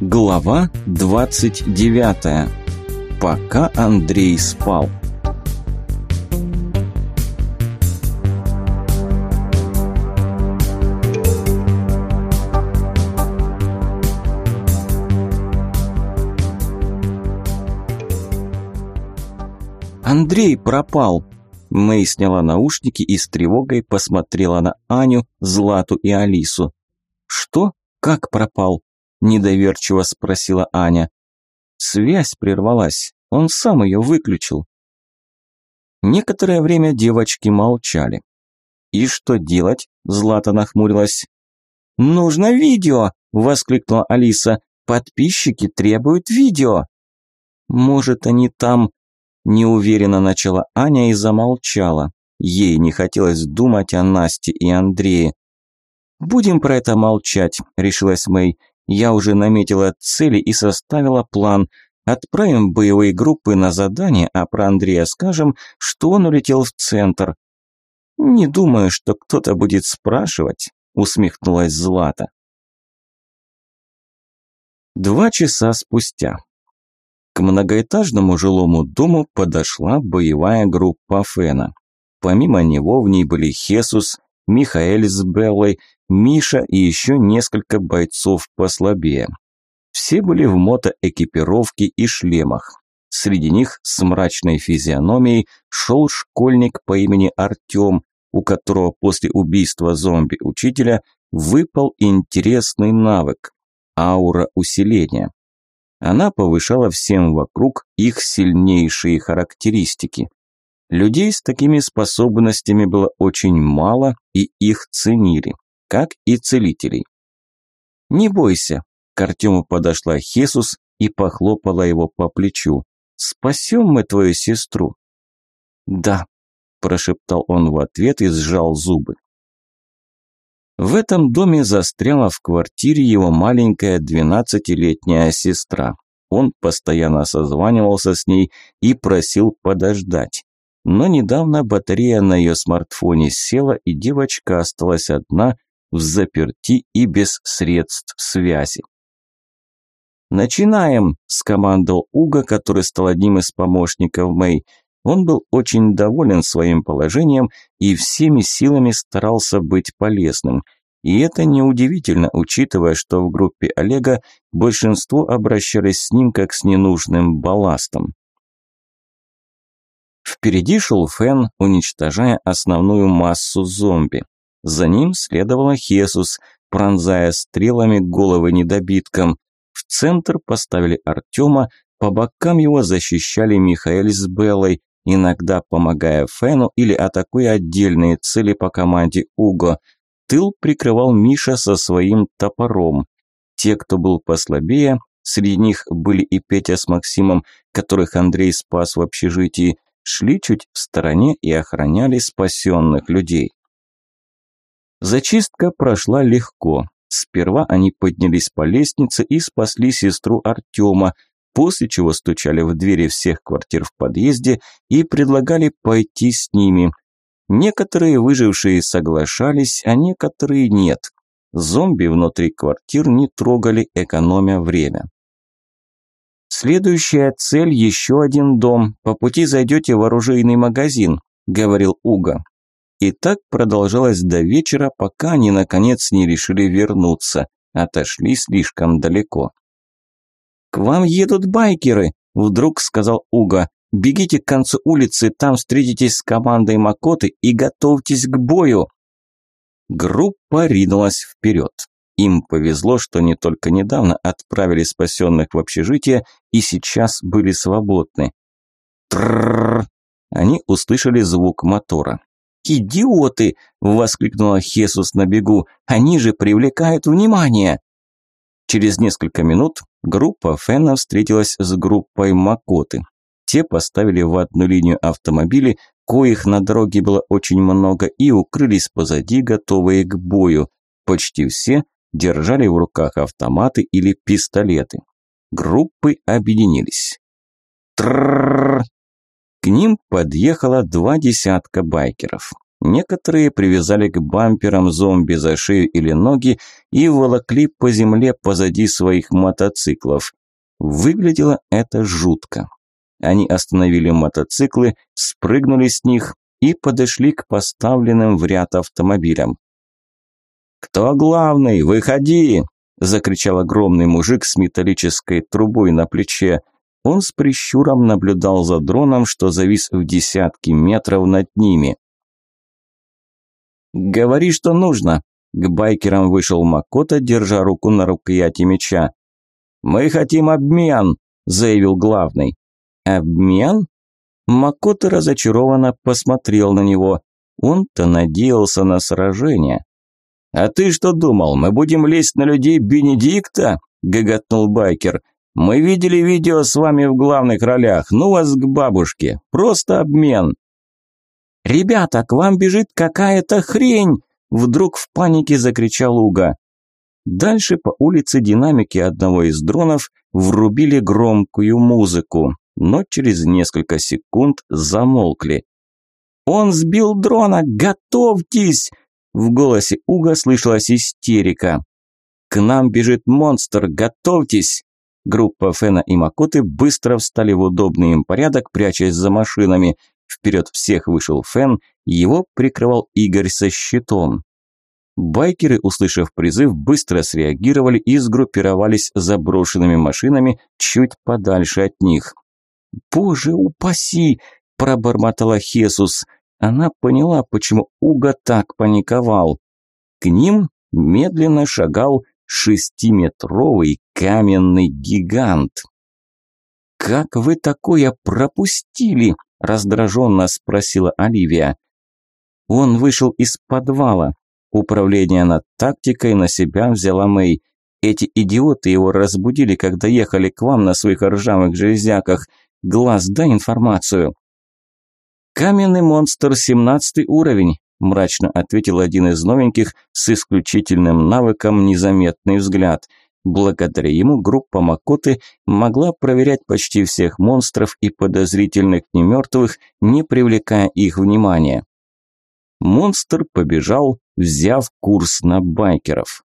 Глава 29. Пока Андрей спал. Андрей пропал. Мэй сняла наушники и с тревогой посмотрела на Аню, Злату и Алису. Что? Как пропал? Недоверчиво спросила Аня. Связь прервалась. Он сам ее выключил. Некоторое время девочки молчали. «И что делать?» – Злата нахмурилась. «Нужно видео!» – воскликнула Алиса. «Подписчики требуют видео!» «Может, они там...» – неуверенно начала Аня и замолчала. Ей не хотелось думать о Насте и Андрее. «Будем про это молчать», – решилась Мэй. Я уже наметила цели и составила план. Отправим боевые группы на задание, а про Андрея скажем, что он улетел в центр. Не думаю, что кто-то будет спрашивать, усмехнулась Злата. Два часа спустя. К многоэтажному жилому дому подошла боевая группа Фена. Помимо него в ней были Хесус, Михаэль с Беллой, Миша и еще несколько бойцов послабее. Все были в мотоэкипировке и шлемах. Среди них с мрачной физиономией шел школьник по имени Артем, у которого после убийства зомби-учителя выпал интересный навык – аура усиления. Она повышала всем вокруг их сильнейшие характеристики. Людей с такими способностями было очень мало, и их ценили как и целителей. «Не бойся», – к Артему подошла Хесус и похлопала его по плечу. «Спасем мы твою сестру». «Да», – прошептал он в ответ и сжал зубы. В этом доме застряла в квартире его маленькая двенадцатилетняя сестра. Он постоянно созванивался с ней и просил подождать. Но недавно батарея на ее смартфоне села, и девочка осталась одна в заперти и без средств связи. «Начинаем!» – скомандовал Уга, который стал одним из помощников Мэй. Он был очень доволен своим положением и всеми силами старался быть полезным. И это неудивительно, учитывая, что в группе Олега большинство обращались с ним как с ненужным балластом. Впереди шел Фен, уничтожая основную массу зомби. За ним следовала Хесус, пронзая стрелами головы недобиткам. В центр поставили Артема, по бокам его защищали Михаэль с Беллой, иногда помогая Фену или атакуя отдельные цели по команде Уго. Тыл прикрывал Миша со своим топором. Те, кто был послабее, среди них были и Петя с Максимом, которых Андрей спас в общежитии, шли чуть в стороне и охраняли спасенных людей. Зачистка прошла легко. Сперва они поднялись по лестнице и спасли сестру Артема, после чего стучали в двери всех квартир в подъезде и предлагали пойти с ними. Некоторые выжившие соглашались, а некоторые нет. Зомби внутри квартир не трогали, экономя время. «Следующая цель – еще один дом. По пути зайдете в оружейный магазин», – говорил Уга. И так продолжалось до вечера, пока они наконец не решили вернуться. Отошли слишком далеко. «К вам едут байкеры», – вдруг сказал Уга. «Бегите к концу улицы, там встретитесь с командой Макоты и готовьтесь к бою». Группа ринулась вперед. Им повезло, что не только недавно отправили спасенных в общежитие и сейчас были свободны. Тррррр! Они услышали звук мотора. «Идиоты!» – воскликнула Хесус на бегу. «Они же привлекают внимание!» Через несколько минут группа Фена встретилась с группой Макоты. Те поставили в одну линию автомобили, коих на дороге было очень много, и укрылись позади, готовые к бою. Почти все держали в руках автоматы или пистолеты. Группы объединились. К ним подъехало два десятка байкеров. Некоторые привязали к бамперам зомби за шею или ноги и волокли по земле позади своих мотоциклов. Выглядело это жутко. Они остановили мотоциклы, спрыгнули с них и подошли к поставленным в ряд автомобилям. «Кто главный? Выходи!» – закричал огромный мужик с металлической трубой на плече. Он с прищуром наблюдал за дроном, что завис в десятки метров над ними. «Говори, что нужно!» К байкерам вышел Макота, держа руку на рукояти меча. «Мы хотим обмен!» – заявил главный. «Обмен?» Макота разочарованно посмотрел на него. Он-то надеялся на сражение. «А ты что думал, мы будем лезть на людей Бенедикта?» – гоготнул байкер. «Мы видели видео с вами в главных ролях, ну вас к бабушке, просто обмен». «Ребята, к вам бежит какая-то хрень!» – вдруг в панике закричал Уга. Дальше по улице динамики одного из дронов врубили громкую музыку, но через несколько секунд замолкли. «Он сбил дрона! Готовьтесь!» В голосе Уга слышалась истерика. «К нам бежит монстр! Готовьтесь!» Группа Фена и Макоты быстро встали в удобный им порядок, прячась за машинами. Вперед всех вышел Фен, его прикрывал Игорь со щитом. Байкеры, услышав призыв, быстро среагировали и сгруппировались заброшенными машинами чуть подальше от них. «Боже упаси!» – пробормотала Хесус – она поняла, почему Уга так паниковал. К ним медленно шагал шестиметровый каменный гигант. «Как вы такое пропустили?» – раздраженно спросила Оливия. Он вышел из подвала. Управление над тактикой на себя взяла Мэй. Эти идиоты его разбудили, когда ехали к вам на своих ржавых железяках. Глаз, дай информацию. «Каменный монстр, 17 уровень», – мрачно ответил один из новеньких с исключительным навыком «Незаметный взгляд». Благодаря ему группа Макоты могла проверять почти всех монстров и подозрительных немертвых, не привлекая их внимания. Монстр побежал, взяв курс на байкеров.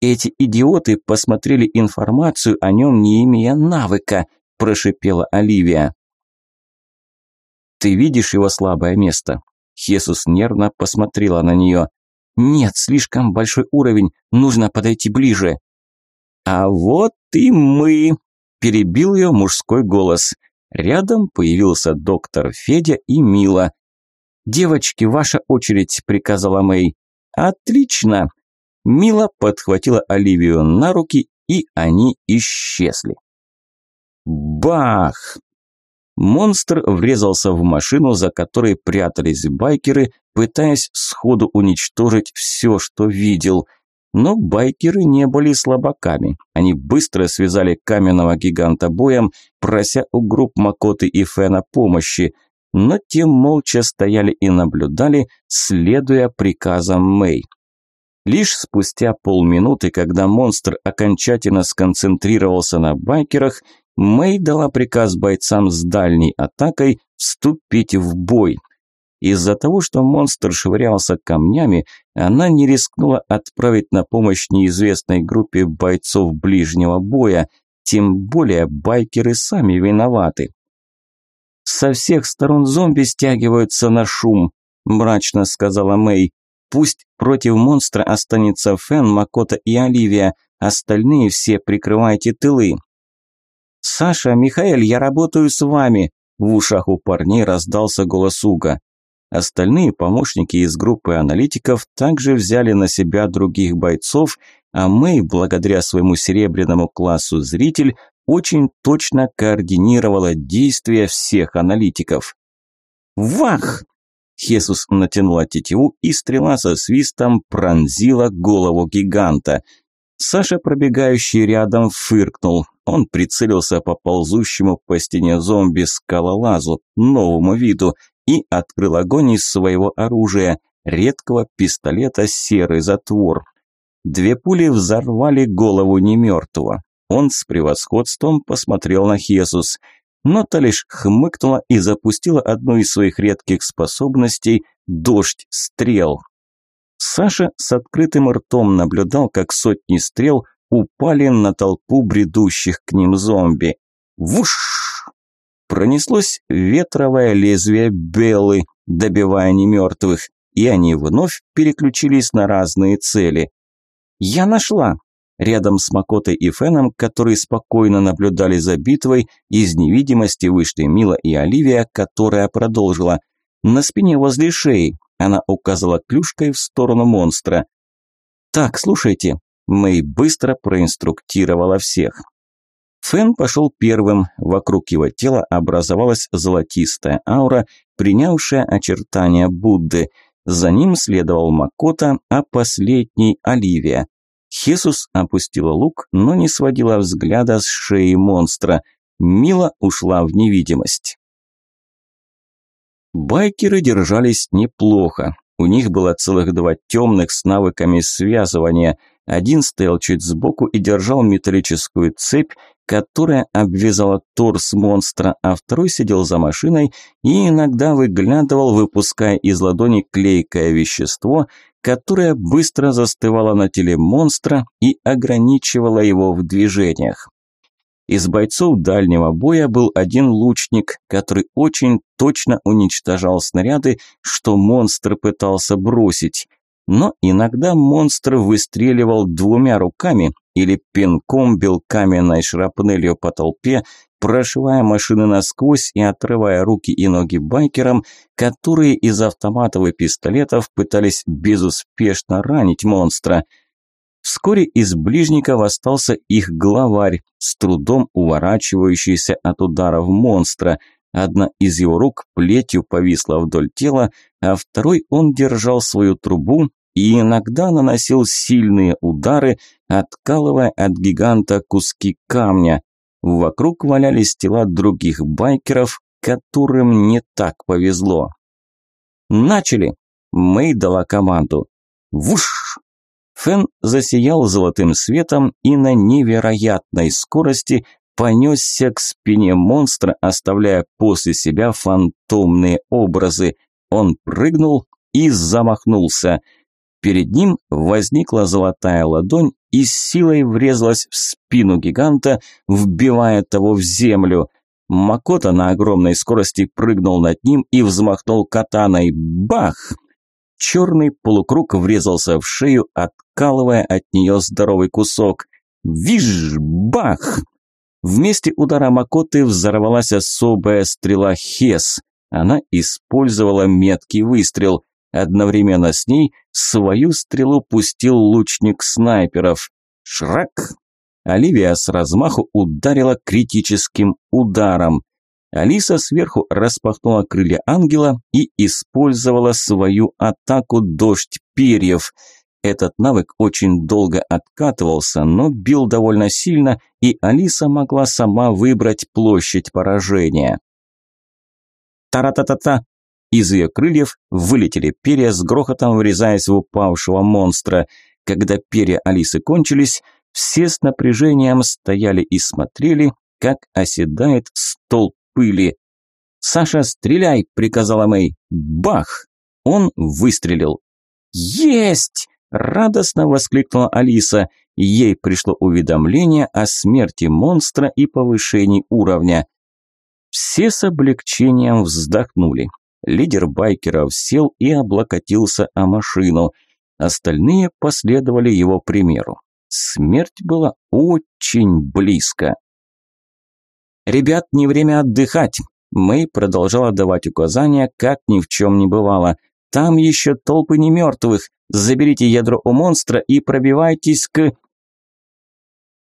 «Эти идиоты посмотрели информацию о нем, не имея навыка», – прошипела Оливия. Ты видишь его слабое место?» Хесус нервно посмотрела на нее. «Нет, слишком большой уровень, нужно подойти ближе». «А вот и мы!» – перебил ее мужской голос. Рядом появился доктор Федя и Мила. «Девочки, ваша очередь», – приказала Мэй. «Отлично!» Мила подхватила Оливию на руки, и они исчезли. Бах! Монстр врезался в машину, за которой прятались байкеры, пытаясь сходу уничтожить все, что видел. Но байкеры не были слабаками. Они быстро связали каменного гиганта боем, прося у групп Макоты и Фена помощи. Но те молча стояли и наблюдали, следуя приказам Мэй. Лишь спустя полминуты, когда монстр окончательно сконцентрировался на байкерах, Мэй дала приказ бойцам с дальней атакой вступить в бой. Из-за того, что монстр швырялся камнями, она не рискнула отправить на помощь неизвестной группе бойцов ближнего боя, тем более байкеры сами виноваты. «Со всех сторон зомби стягиваются на шум», – мрачно сказала Мэй. «Пусть против монстра останется Фен, Макота и Оливия, остальные все прикрывайте тылы». «Саша, Михаэль, я работаю с вами!» В ушах у парней раздался голос Уга. Остальные помощники из группы аналитиков также взяли на себя других бойцов, а Мэй, благодаря своему серебряному классу «Зритель», очень точно координировала действия всех аналитиков. «Вах!» Хесус натянула тетиву, и стрела со свистом пронзила голову гиганта. Саша, пробегающий рядом, фыркнул. Он прицелился по ползущему по стене зомби скалолазу, новому виду, и открыл огонь из своего оружия, редкого пистолета «Серый затвор». Две пули взорвали голову немертвого. Он с превосходством посмотрел на Хесус. но та лишь хмыкнула и запустила одну из своих редких способностей – дождь стрел. Саша с открытым ртом наблюдал, как сотни стрел упали на толпу бредущих к ним зомби. Вуш! Пронеслось ветровое лезвие белы, добивая немертвых, и они вновь переключились на разные цели. «Я нашла!» Рядом с Макотой и Феном, которые спокойно наблюдали за битвой, из невидимости вышли Мила и Оливия, которая продолжила. На спине возле шеи она указала клюшкой в сторону монстра. «Так, слушайте». Мэй быстро проинструктировала всех. Фэн пошел первым, вокруг его тела образовалась золотистая аура, принявшая очертания Будды. За ним следовал Макота, а последний – Оливия. Хесус опустила лук, но не сводила взгляда с шеи монстра. Мила ушла в невидимость. Байкеры держались неплохо. У них было целых два темных с навыками связывания. Один стоял чуть сбоку и держал металлическую цепь, которая обвязала торс монстра, а второй сидел за машиной и иногда выглядывал, выпуская из ладони клейкое вещество, которое быстро застывало на теле монстра и ограничивало его в движениях. Из бойцов дальнего боя был один лучник, который очень точно уничтожал снаряды, что монстр пытался бросить. Но иногда монстр выстреливал двумя руками или пинком бил каменной шрапнелью по толпе, прошивая машины насквозь и отрывая руки и ноги байкерам, которые из автоматов и пистолетов пытались безуспешно ранить монстра – Вскоре из ближников остался их главарь, с трудом уворачивающийся от ударов монстра. Одна из его рук плетью повисла вдоль тела, а второй он держал свою трубу и иногда наносил сильные удары, откалывая от гиганта куски камня. Вокруг валялись тела других байкеров, которым не так повезло. «Начали!» Мэй дала команду. «Вуш!» Фен засиял золотым светом и на невероятной скорости понесся к спине монстра, оставляя после себя фантомные образы. Он прыгнул и замахнулся. Перед ним возникла золотая ладонь и с силой врезалась в спину гиганта, вбивая того в землю. Макота на огромной скорости прыгнул над ним и взмахнул катаной. Бах! Черный полукруг врезался в шею, откалывая от нее здоровый кусок. Виж! Бах! Вместе удара Макоты взорвалась особая стрела Хес. Она использовала меткий выстрел. Одновременно с ней свою стрелу пустил лучник снайперов. Шрак! Оливия с размаху ударила критическим ударом. Алиса сверху распахнула крылья ангела и использовала свою атаку «Дождь перьев». Этот навык очень долго откатывался, но бил довольно сильно, и Алиса могла сама выбрать площадь поражения. Тара-та-та-та! Из ее крыльев вылетели перья с грохотом врезаясь в упавшего монстра. Когда перья Алисы кончились, все с напряжением стояли и смотрели, как оседает столб пыли. «Саша, стреляй!» – приказала Мэй. Бах! Он выстрелил. «Есть!» – радостно воскликнула Алиса. Ей пришло уведомление о смерти монстра и повышении уровня. Все с облегчением вздохнули. Лидер байкеров сел и облокотился о машину. Остальные последовали его примеру. Смерть была очень близко. «Ребят, не время отдыхать!» Мэй продолжала давать указания, как ни в чем не бывало. «Там еще толпы немертвых. Заберите ядро у монстра и пробивайтесь к...»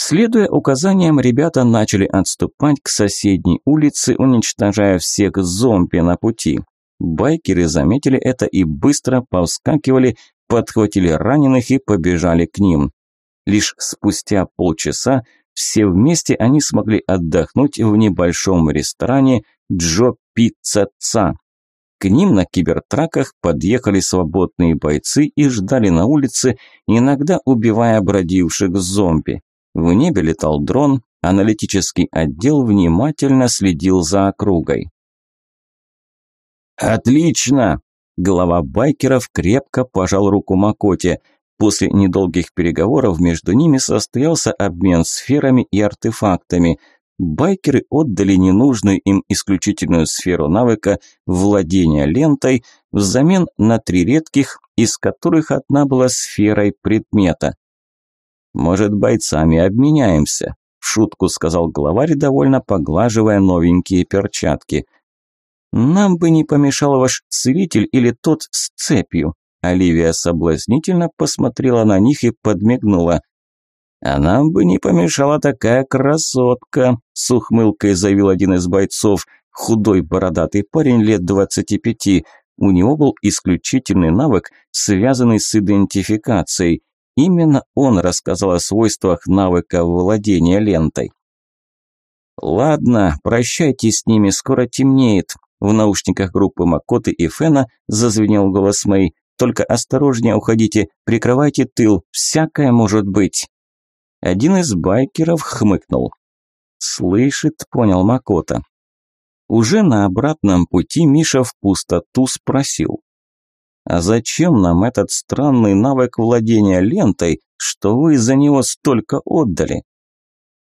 Следуя указаниям, ребята начали отступать к соседней улице, уничтожая всех зомби на пути. Байкеры заметили это и быстро повскакивали, подхватили раненых и побежали к ним. Лишь спустя полчаса все вместе они смогли отдохнуть в небольшом ресторане «Джо Пицца Ца». К ним на кибертраках подъехали свободные бойцы и ждали на улице, иногда убивая бродивших зомби. В небе летал дрон, Аналитический отдел внимательно следил за округой. «Отлично!» Глава байкеров крепко пожал руку Макоте. После недолгих переговоров между ними состоялся обмен сферами и артефактами. Байкеры отдали ненужную им исключительную сферу навыка владения лентой взамен на три редких, из которых одна была сферой предмета. «Может, бойцами обменяемся?» – в шутку сказал главарь, довольно поглаживая новенькие перчатки – «Нам бы не помешал ваш целитель или тот с цепью». Оливия соблазнительно посмотрела на них и подмигнула. «А нам бы не помешала такая красотка», – с ухмылкой заявил один из бойцов, худой бородатый парень лет двадцати пяти. У него был исключительный навык, связанный с идентификацией. Именно он рассказал о свойствах навыка владения лентой. «Ладно, прощайте с ними, скоро темнеет», в наушниках группы Макоты и Фена зазвенел голос Мэй. «Только осторожнее уходите, прикрывайте тыл, всякое может быть». Один из байкеров хмыкнул. «Слышит», – понял Макота. Уже на обратном пути Миша в пустоту спросил. «А зачем нам этот странный навык владения лентой, что вы за него столько отдали?»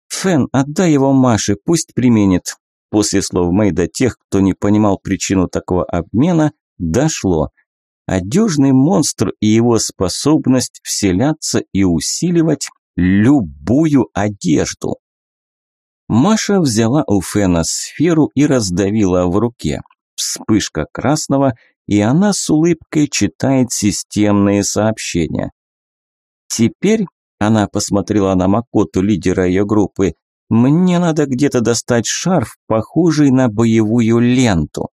«Фен, отдай его Маше, пусть применит. После слов Мэй тех, кто не понимал причину такого обмена, дошло. Одежный монстр и его способность вселяться и усиливать любую одежду. Маша взяла у Фена сферу и раздавила в руке. Вспышка красного, и она с улыбкой читает системные сообщения. Теперь она посмотрела на Макоту, лидера ее группы. Мне надо где-то достать шарф, похожий на боевую ленту.